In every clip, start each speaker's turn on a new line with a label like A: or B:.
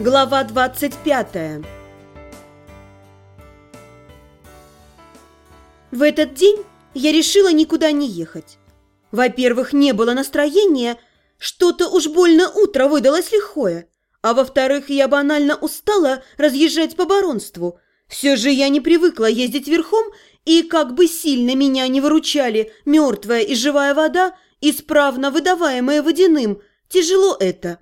A: Глава 25 В этот день я решила никуда не ехать. Во-первых, не было настроения, что-то уж больно утро выдалось лихое. А во-вторых, я банально устала разъезжать по баронству. Все же я не привыкла ездить верхом, и как бы сильно меня не выручали мертвая и живая вода, исправно выдаваемая водяным, тяжело это.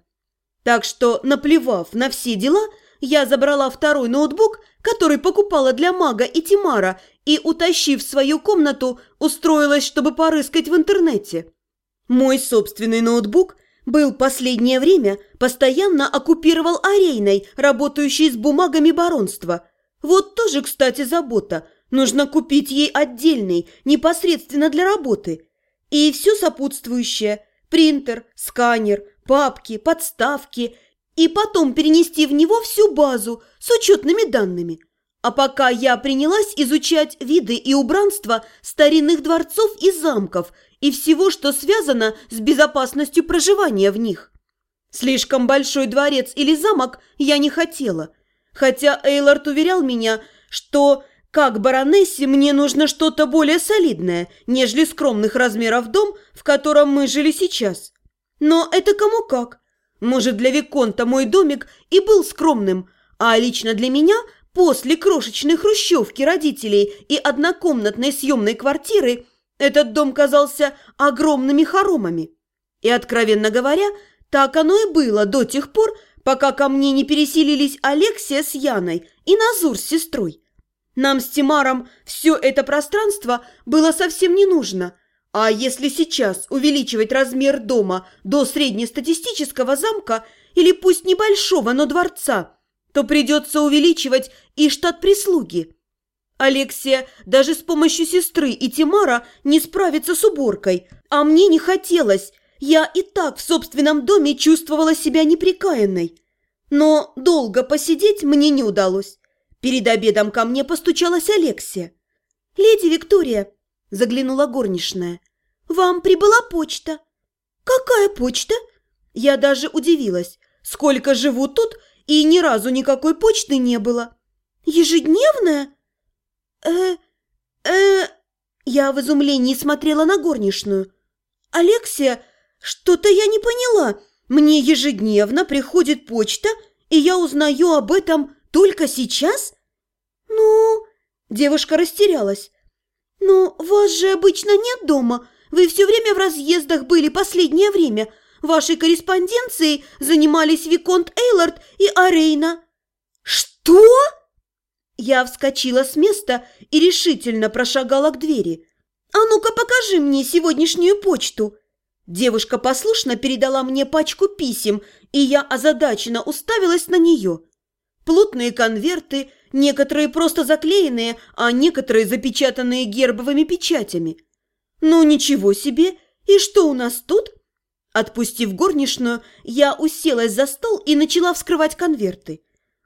A: Так что, наплевав на все дела, я забрала второй ноутбук, который покупала для мага и Тимара, и, утащив свою комнату, устроилась, чтобы порыскать в интернете. Мой собственный ноутбук был последнее время постоянно оккупировал арейной, работающей с бумагами баронства. Вот тоже, кстати, забота. Нужно купить ей отдельный, непосредственно для работы. И все сопутствующее – принтер, сканер, папки, подставки и потом перенести в него всю базу с учетными данными. А пока я принялась изучать виды и убранство старинных дворцов и замков и всего, что связано с безопасностью проживания в них. Слишком большой дворец или замок я не хотела, хотя Эйлард уверял меня, что как баронессе мне нужно что-то более солидное, нежели скромных размеров дом, в котором мы жили сейчас. Но это кому как. Может, для Виконта мой домик и был скромным, а лично для меня после крошечной хрущевки родителей и однокомнатной съемной квартиры этот дом казался огромными хоромами. И, откровенно говоря, так оно и было до тех пор, пока ко мне не переселились Алексия с Яной и Назур с сестрой. Нам с Тимаром все это пространство было совсем не нужно – а если сейчас увеличивать размер дома до среднестатистического замка или пусть небольшого, но дворца, то придется увеличивать и штат прислуги. Алексия даже с помощью сестры и Тимара не справится с уборкой, а мне не хотелось. Я и так в собственном доме чувствовала себя неприкаянной. Но долго посидеть мне не удалось. Перед обедом ко мне постучалась Алексия. «Леди Виктория», Заглянула горничная. «Вам прибыла почта». «Какая почта?» Я даже удивилась. Сколько живу тут, и ни разу никакой почты не было. «Ежедневная?» «Э... э...» Я в изумлении смотрела на горничную. «Алексия, что-то я не поняла. Мне ежедневно приходит почта, и я узнаю об этом только сейчас?» «Ну...» Девушка растерялась. «Но вас же обычно нет дома. Вы все время в разъездах были последнее время. Вашей корреспонденцией занимались Виконт Эйлард и Арейна». «Что?» Я вскочила с места и решительно прошагала к двери. «А ну-ка покажи мне сегодняшнюю почту!» Девушка послушно передала мне пачку писем, и я озадаченно уставилась на нее. Плотные конверты, некоторые просто заклеенные, а некоторые запечатанные гербовыми печатями. Ну ничего себе! И что у нас тут? Отпустив горничную, я уселась за стол и начала вскрывать конверты.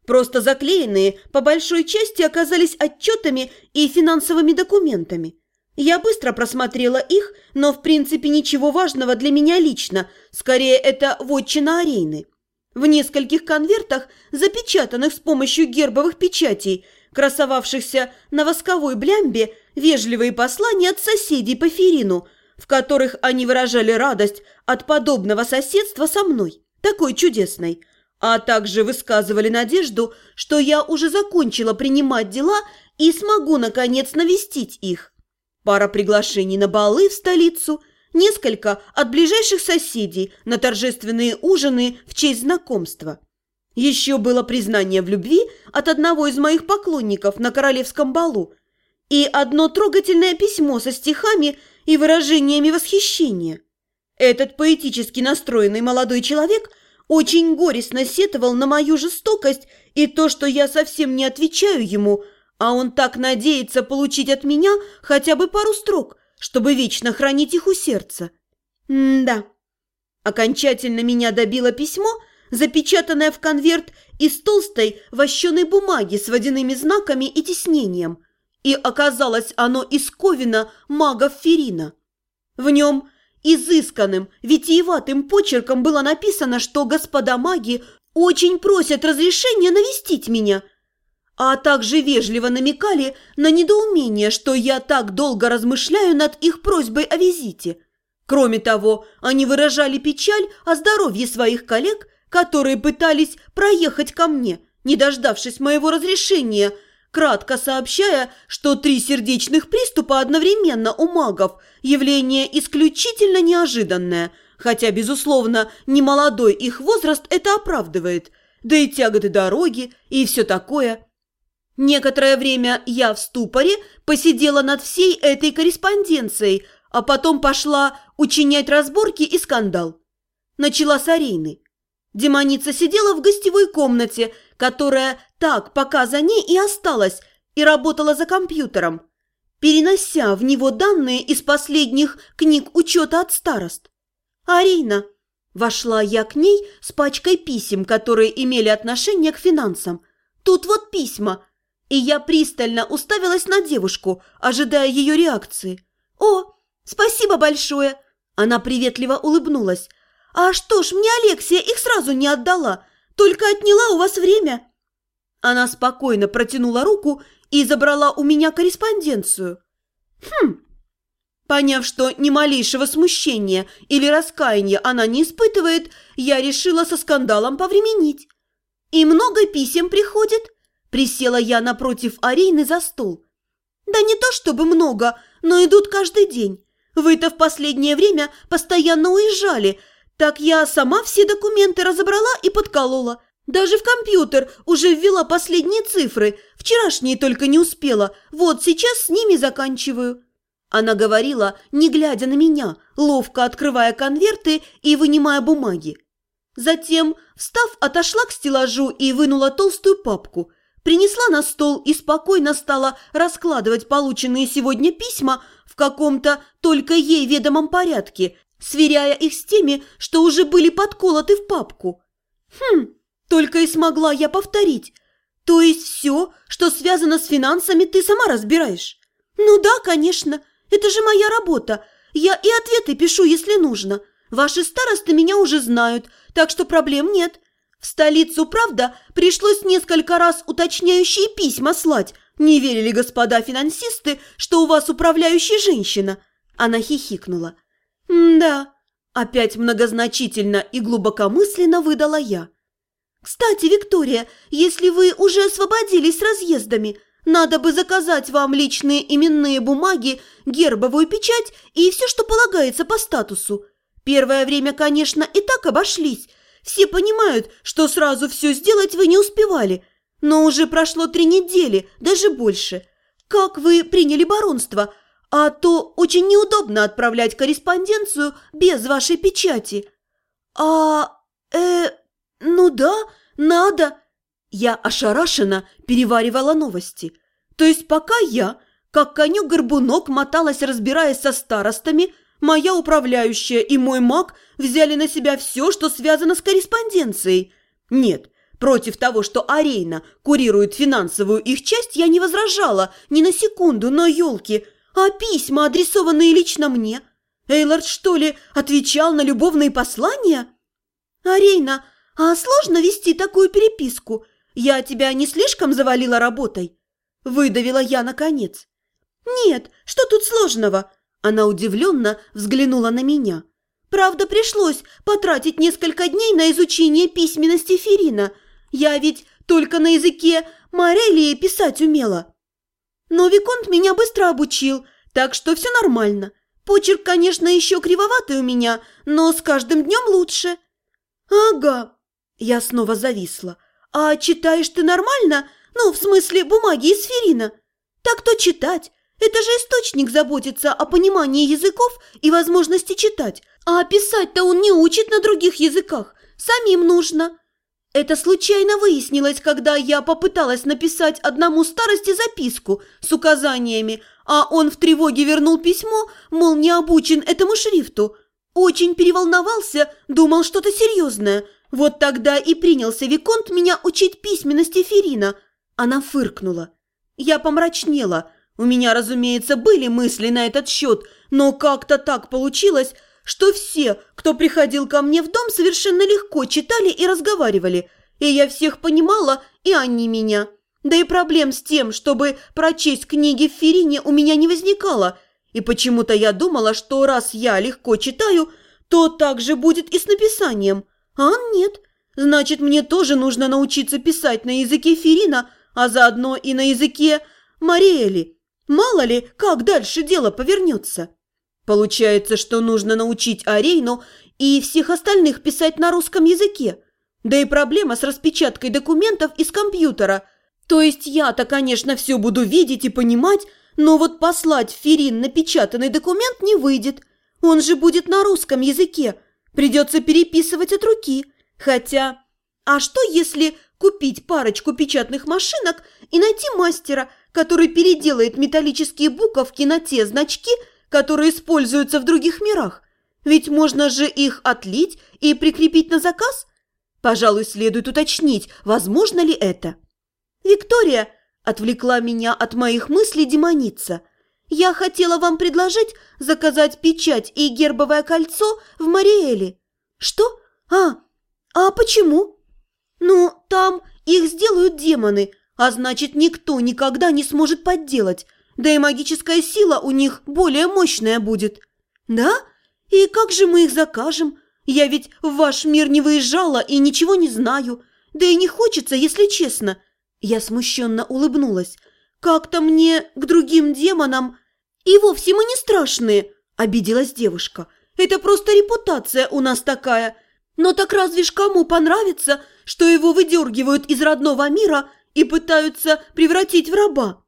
A: Просто заклеенные, по большой части, оказались отчетами и финансовыми документами. Я быстро просмотрела их, но в принципе ничего важного для меня лично, скорее это вотчина Арейны. В нескольких конвертах, запечатанных с помощью гербовых печатей, красовавшихся на восковой блямбе, вежливые послания от соседей по Ферину, в которых они выражали радость от подобного соседства со мной, такой чудесной, а также высказывали надежду, что я уже закончила принимать дела и смогу, наконец, навестить их. Пара приглашений на балы в столицу – несколько от ближайших соседей на торжественные ужины в честь знакомства. Еще было признание в любви от одного из моих поклонников на королевском балу и одно трогательное письмо со стихами и выражениями восхищения. Этот поэтически настроенный молодой человек очень горестно сетовал на мою жестокость и то, что я совсем не отвечаю ему, а он так надеется получить от меня хотя бы пару строк – чтобы вечно хранить их у сердца. М-да. Окончательно меня добило письмо, запечатанное в конверт из толстой вощеной бумаги с водяными знаками и тиснением. И оказалось оно из ковина магов Ферина. В нем изысканным, витиеватым почерком было написано, что господа маги очень просят разрешения навестить меня, а также вежливо намекали на недоумение, что я так долго размышляю над их просьбой о визите. Кроме того, они выражали печаль о здоровье своих коллег, которые пытались проехать ко мне, не дождавшись моего разрешения, кратко сообщая, что три сердечных приступа одновременно у магов – явление исключительно неожиданное, хотя, безусловно, немолодой их возраст это оправдывает, да и тяготы дороги и все такое. Некоторое время я в ступоре посидела над всей этой корреспонденцией, а потом пошла учинять разборки и скандал. Начала с Арины. Демоница сидела в гостевой комнате, которая так пока за ней и осталась, и работала за компьютером, перенося в него данные из последних книг учета от старост. «Арина!» Вошла я к ней с пачкой писем, которые имели отношение к финансам. «Тут вот письма!» И я пристально уставилась на девушку, ожидая ее реакции. «О, спасибо большое!» Она приветливо улыбнулась. «А что ж, мне Алексия их сразу не отдала, только отняла у вас время». Она спокойно протянула руку и забрала у меня корреспонденцию. «Хм!» Поняв, что ни малейшего смущения или раскаяния она не испытывает, я решила со скандалом повременить. «И много писем приходит?» Присела я напротив Арины за стол. «Да не то чтобы много, но идут каждый день. Вы-то в последнее время постоянно уезжали, так я сама все документы разобрала и подколола. Даже в компьютер уже ввела последние цифры, вчерашние только не успела, вот сейчас с ними заканчиваю». Она говорила, не глядя на меня, ловко открывая конверты и вынимая бумаги. Затем, встав, отошла к стеллажу и вынула толстую папку. Принесла на стол и спокойно стала раскладывать полученные сегодня письма в каком-то только ей ведомом порядке, сверяя их с теми, что уже были подколоты в папку. Хм, только и смогла я повторить. То есть все, что связано с финансами, ты сама разбираешь? Ну да, конечно. Это же моя работа. Я и ответы пишу, если нужно. Ваши старосты меня уже знают, так что проблем нет. В столицу, правда, пришлось несколько раз уточняющие письма слать. Не верили господа финансисты, что у вас управляющая женщина. Она хихикнула. «Да», – опять многозначительно и глубокомысленно выдала я. «Кстати, Виктория, если вы уже освободились с разъездами – надо бы заказать вам личные именные бумаги, гербовую печать и все, что полагается по статусу. Первое время, конечно, и так обошлись. Все понимают, что сразу все сделать вы не успевали. Но уже прошло три недели, даже больше. Как вы приняли баронство? А то очень неудобно отправлять корреспонденцию без вашей печати. А, э, ну да, надо. Я ошарашенно переваривала новости. То есть пока я, как конек-горбунок, моталась, разбираясь со старостами, моя управляющая и мой маг взяли на себя все, что связано с корреспонденцией. Нет, против того, что Арейна курирует финансовую их часть, я не возражала ни на секунду, но, елки, а письма, адресованные лично мне? Эйлард, что ли, отвечал на любовные послания? Арейна, а сложно вести такую переписку? «Я тебя не слишком завалила работой?» Выдавила я наконец. «Нет, что тут сложного?» Она удивленно взглянула на меня. «Правда, пришлось потратить несколько дней на изучение письменности Ферина. Я ведь только на языке Морелии писать умела. Но Виконт меня быстро обучил, так что все нормально. Почерк, конечно, еще кривоватый у меня, но с каждым днем лучше». «Ага». Я снова зависла. «А читаешь ты нормально? Ну, в смысле, бумаги из ферина?» «Так то читать. Это же источник заботится о понимании языков и возможности читать. А писать-то он не учит на других языках. Самим нужно». Это случайно выяснилось, когда я попыталась написать одному старости записку с указаниями, а он в тревоге вернул письмо, мол, не обучен этому шрифту. Очень переволновался, думал что-то серьезное – вот тогда и принялся Виконт меня учить письменности Ферина. Она фыркнула. Я помрачнела. У меня, разумеется, были мысли на этот счет, но как-то так получилось, что все, кто приходил ко мне в дом, совершенно легко читали и разговаривали. И я всех понимала, и они меня. Да и проблем с тем, чтобы прочесть книги в Ферине, у меня не возникало. И почему-то я думала, что раз я легко читаю, то так же будет и с написанием. А нет. Значит, мне тоже нужно научиться писать на языке Ферина, а заодно и на языке Мариэли. Мало ли, как дальше дело повернется. Получается, что нужно научить Арейну и всех остальных писать на русском языке. Да и проблема с распечаткой документов из компьютера. То есть я-то, конечно, все буду видеть и понимать, но вот послать Ферин напечатанный документ не выйдет. Он же будет на русском языке. Придется переписывать от руки. Хотя, а что если купить парочку печатных машинок и найти мастера, который переделает металлические буковки на те значки, которые используются в других мирах? Ведь можно же их отлить и прикрепить на заказ? Пожалуй, следует уточнить, возможно ли это. «Виктория!» – отвлекла меня от моих мыслей демоница. «Я хотела вам предложить заказать печать и гербовое кольцо в Мариэле». «Что? А, а почему?» «Ну, там их сделают демоны, а значит, никто никогда не сможет подделать, да и магическая сила у них более мощная будет». «Да? И как же мы их закажем? Я ведь в ваш мир не выезжала и ничего не знаю, да и не хочется, если честно». Я смущенно улыбнулась. «Как-то мне к другим демонам...» «И вовсе мы не страшные», – обиделась девушка. «Это просто репутация у нас такая. Но так разве ж кому понравится, что его выдергивают из родного мира и пытаются превратить в раба?